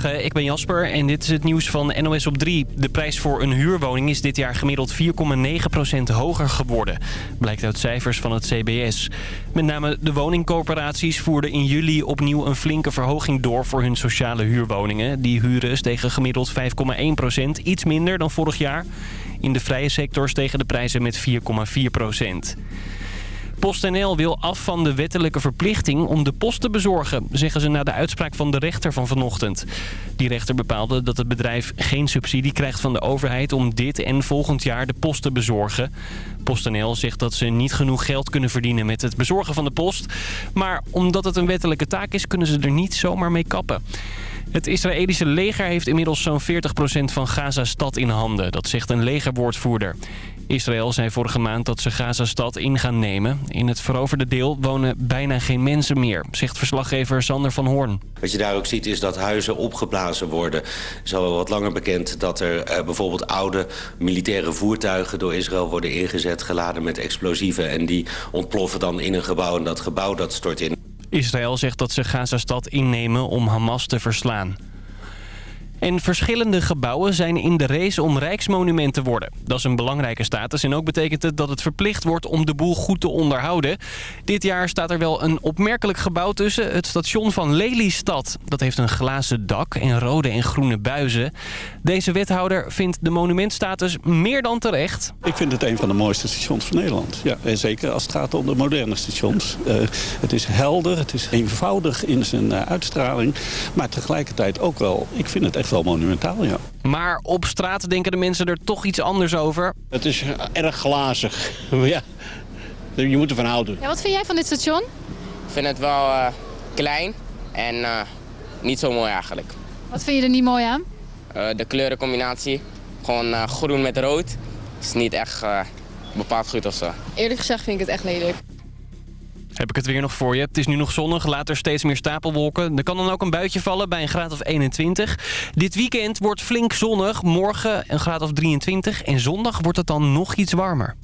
Goedemorgen, ik ben Jasper en dit is het nieuws van NOS op 3. De prijs voor een huurwoning is dit jaar gemiddeld 4,9% hoger geworden. Blijkt uit cijfers van het CBS. Met name de woningcorporaties voerden in juli opnieuw een flinke verhoging door voor hun sociale huurwoningen. Die huren stegen gemiddeld 5,1%, iets minder dan vorig jaar. In de vrije sector stegen de prijzen met 4,4%. PostNL wil af van de wettelijke verplichting om de post te bezorgen, zeggen ze na de uitspraak van de rechter van vanochtend. Die rechter bepaalde dat het bedrijf geen subsidie krijgt van de overheid om dit en volgend jaar de post te bezorgen. PostNL zegt dat ze niet genoeg geld kunnen verdienen met het bezorgen van de post. Maar omdat het een wettelijke taak is, kunnen ze er niet zomaar mee kappen. Het Israëlische leger heeft inmiddels zo'n 40% van Gaza-stad in handen. Dat zegt een legerwoordvoerder. Israël zei vorige maand dat ze Gaza-stad in gaan nemen. In het veroverde deel wonen bijna geen mensen meer, zegt verslaggever Sander van Hoorn. Wat je daar ook ziet is dat huizen opgeblazen worden. Het is al wat langer bekend dat er eh, bijvoorbeeld oude militaire voertuigen door Israël worden ingezet, geladen met explosieven. En die ontploffen dan in een gebouw en dat gebouw dat stort in. Israël zegt dat ze Gaza-stad innemen om Hamas te verslaan. En verschillende gebouwen zijn in de race om rijksmonument te worden. Dat is een belangrijke status en ook betekent het dat het verplicht wordt om de boel goed te onderhouden. Dit jaar staat er wel een opmerkelijk gebouw tussen. Het station van Lelystad. Dat heeft een glazen dak en rode en groene buizen. Deze wethouder vindt de monumentstatus meer dan terecht. Ik vind het een van de mooiste stations van Nederland. Ja, en zeker als het gaat om de moderne stations. Uh, het is helder, het is eenvoudig in zijn uh, uitstraling. Maar tegelijkertijd ook wel, ik vind het echt wel monumentaal, ja. Maar op straat denken de mensen er toch iets anders over. Het is erg glazig. ja, je moet ervan houden. Ja, wat vind jij van dit station? Ik vind het wel uh, klein en uh, niet zo mooi eigenlijk. Wat vind je er niet mooi aan? Uh, de kleurencombinatie. Gewoon groen met rood. Is niet echt bepaald goed of zo. Eerlijk gezegd vind ik het echt lelijk. Heb ik het weer nog voor je. Het is nu nog zonnig, later steeds meer stapelwolken. Er kan dan ook een buitje vallen bij een graad of 21. Dit weekend wordt flink zonnig. Morgen een graad of 23. En zondag wordt het dan nog iets warmer.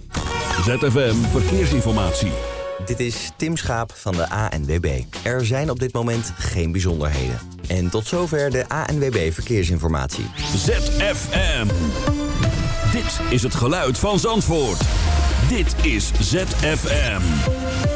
ZFM Verkeersinformatie. Dit is Tim Schaap van de ANWB. Er zijn op dit moment geen bijzonderheden. En tot zover de ANWB Verkeersinformatie. ZFM. Dit is het geluid van Zandvoort. Dit is ZFM.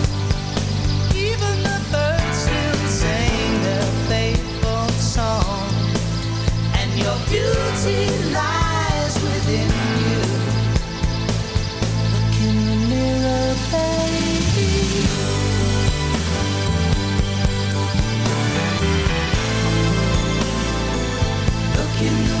Look in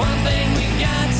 One thing we got.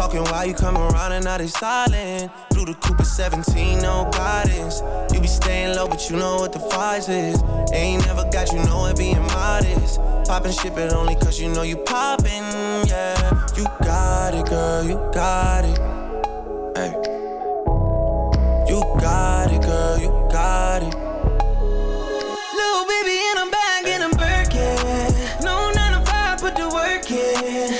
Talking while you come around and now they silent. Through the Cooper 17, no guidance. You be staying low, but you know what the price is. Ain't never got you know it being modest. Poppin' shit, but only cause you know you poppin', yeah. You got it, girl, you got it. Hey. You got it, girl, you got it. Little baby and I'm back in a Birkin. No 9 to 5, put the work in.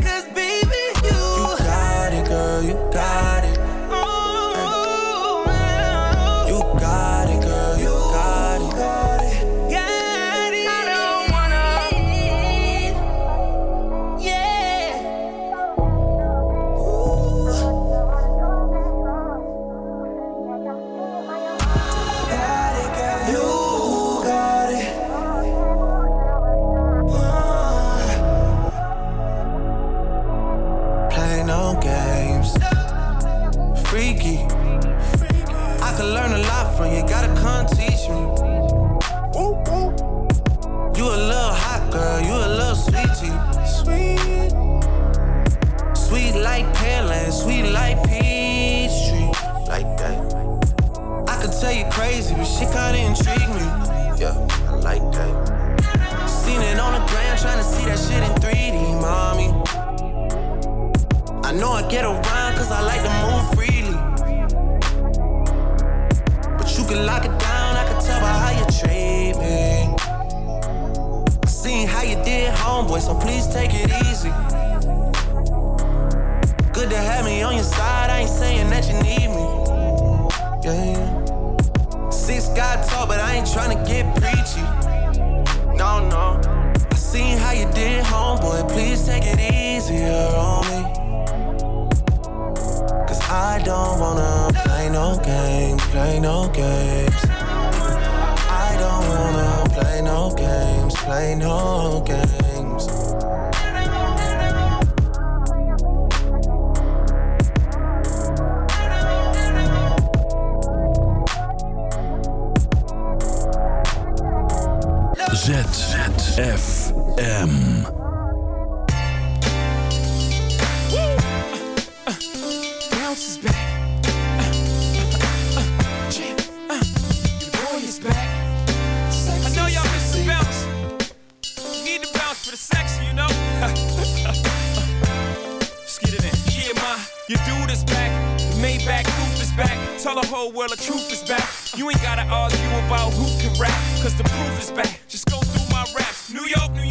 Bounce is back. I know y'all miss the bounce. Need the bounce for the you know? It in. Yeah, your dude is back. The Maybach is back. Tell the whole world the truth is back. You ain't gotta argue about who can rap, cause the proof is back. Just go through my raps. New York, New York.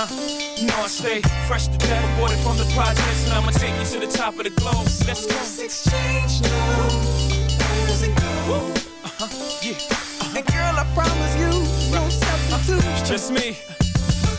uh-huh. You know I stay fresh to death, aborted from the projects, and I'ma take you to the top of the globe. Let's go. Let's exchange now. Where's it go? Uh-huh. Yeah. Uh-huh. And girl, I promise you, no substitute. It's just me.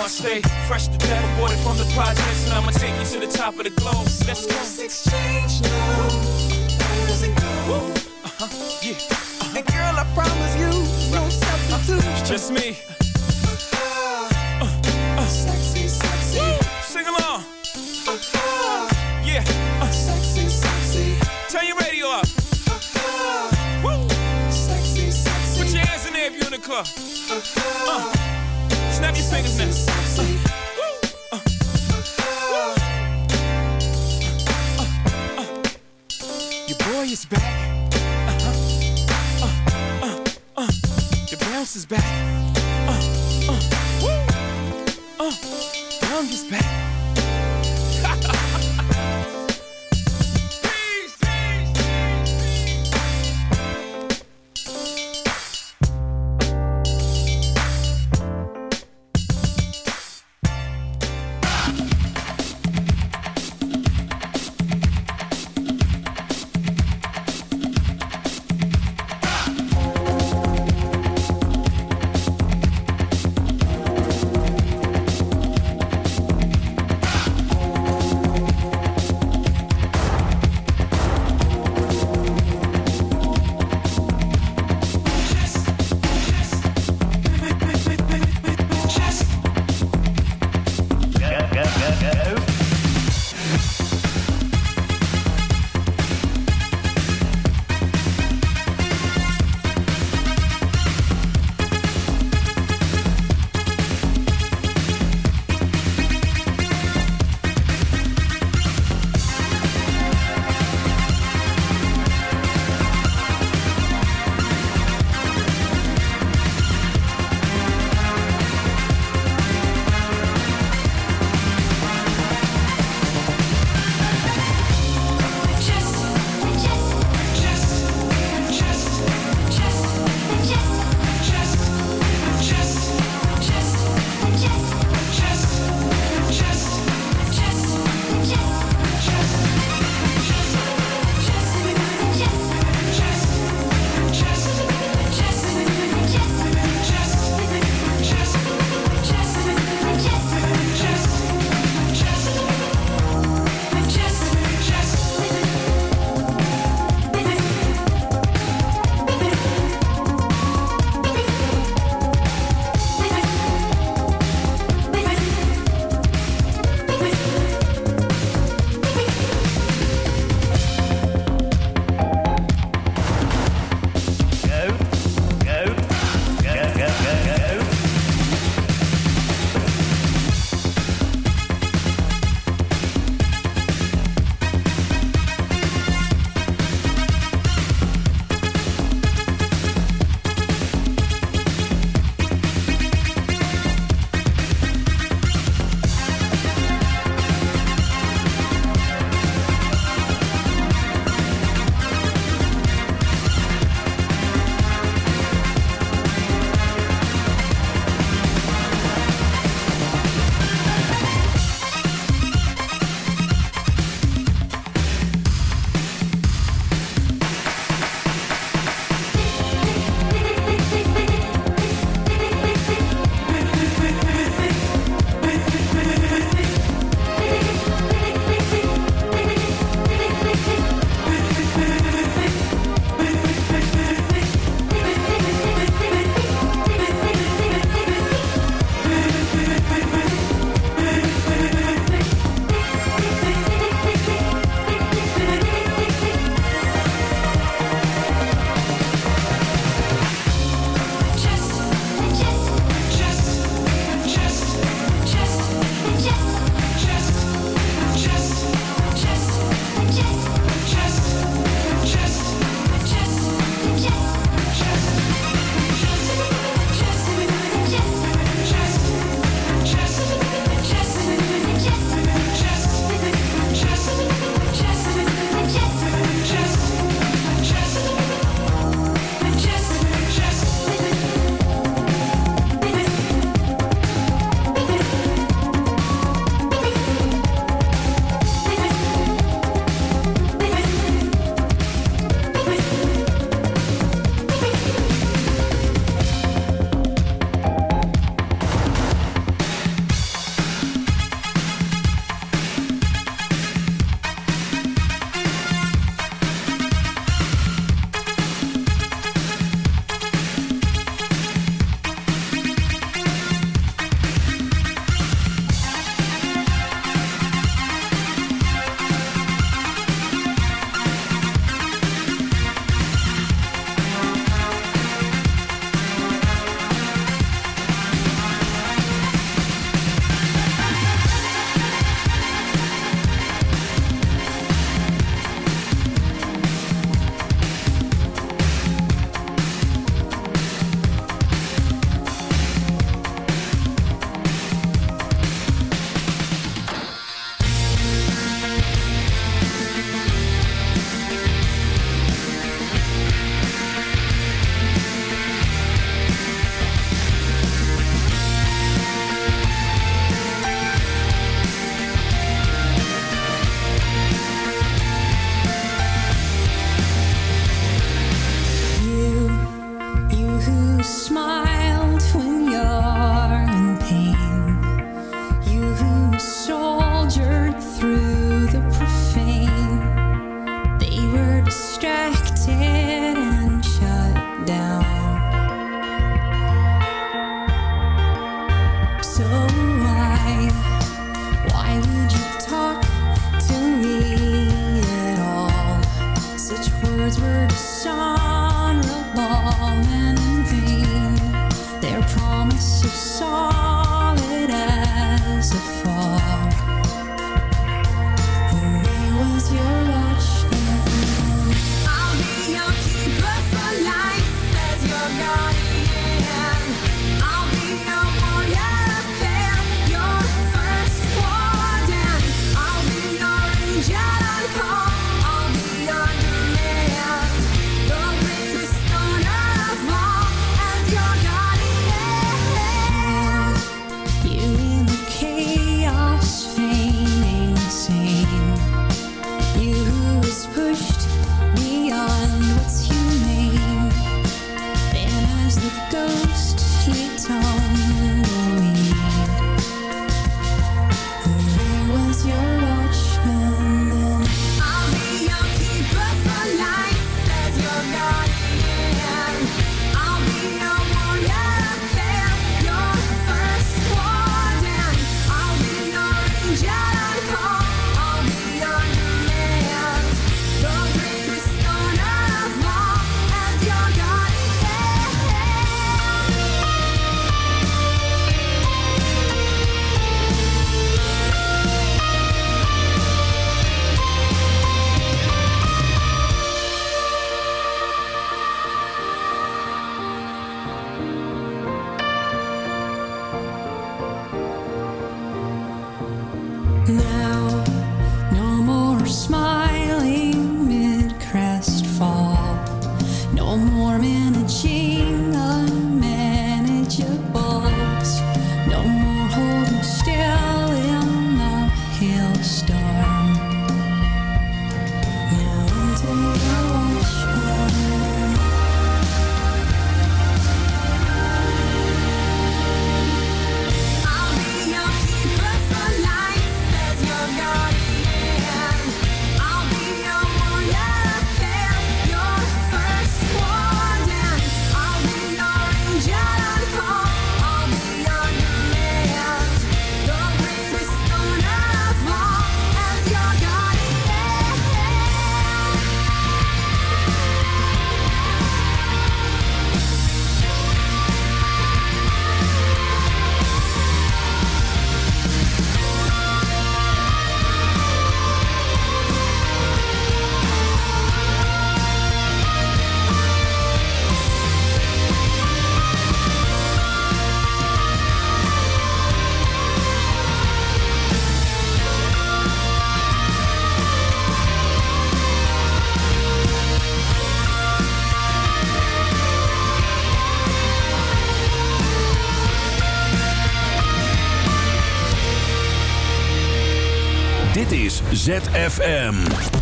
I stay fresh to death, aborted from the projects, and I'ma take you to the top of the globe. Let's go. Let's exchange now. Where's it go? Uh-huh. Yeah. Uh-huh. And girl, I promise you, no substitute. It's just me. Uh, uh, sexy, sexy. Sing along. Yeah. Uh, sexy, sexy. Turn your radio up. Woo. Sexy, sexy. Put your hands in there if you're in the club. Uh, it's Snap your. Your boy is back. Uh-huh. Uh, uh, uh. The bounce is back. Uh, uh. Uh, Young is back.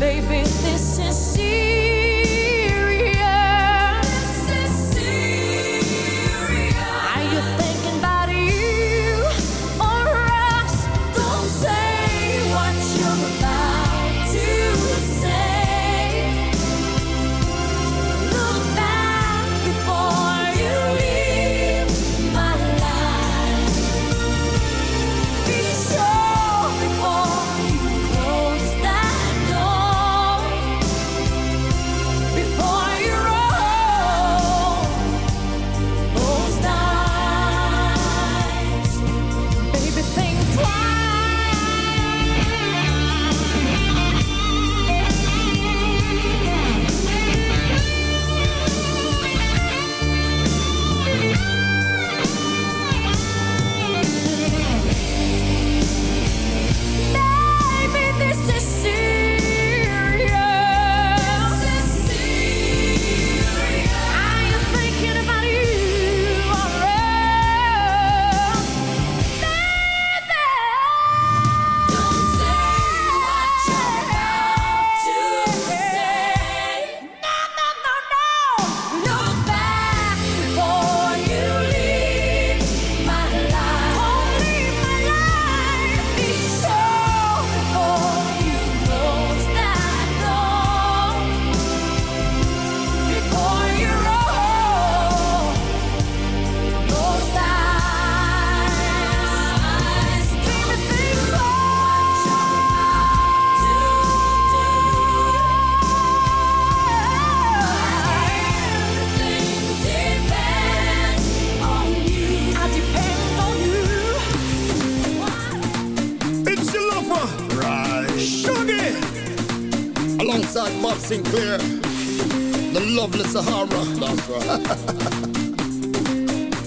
Baby, this is you. Bob Sinclar, the lovely Sahara. That's right.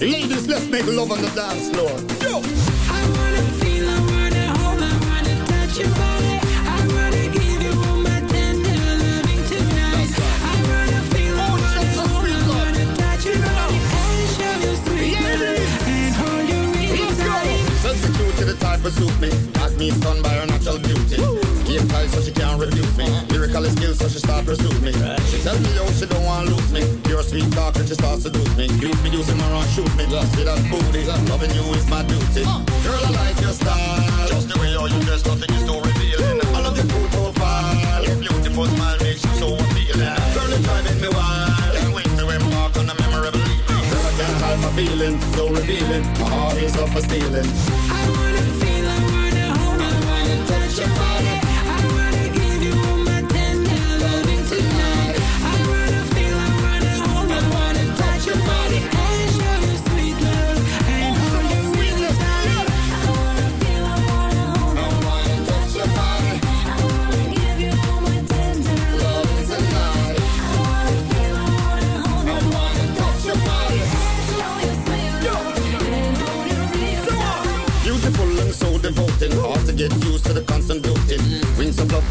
Ladies, let's make love on the dance floor. Yo. I wanna feel, I wanna hold, I wanna touch your body. I wanna give you all my tender loving tonight. I wanna feel, I oh, wanna hold, I wanna touch your body and show you sweet love and hold you really tight. Sexy to the type of suit me. Got me stunned by her natural beauty. Game tight so she can't refuse me. Lyrical skills so she start pursue me. She tell me how she don't want lose me. Pure sweet talk and she starts seduce me. You be using my run shoot me. See that booty. Loving you is my duty. Girl, I like your style. Just the way you're you dress, nothing is so revealing. I love your cool profile. Your beautiful smile makes you so appealing. Girl, it's driving me wild. Can't wait to embark on a memorable evening. Girl, I can't hide my feelings, so revealing. My heart is up for stealing. I wanna feel, I wanna hold, I wanna touch your body.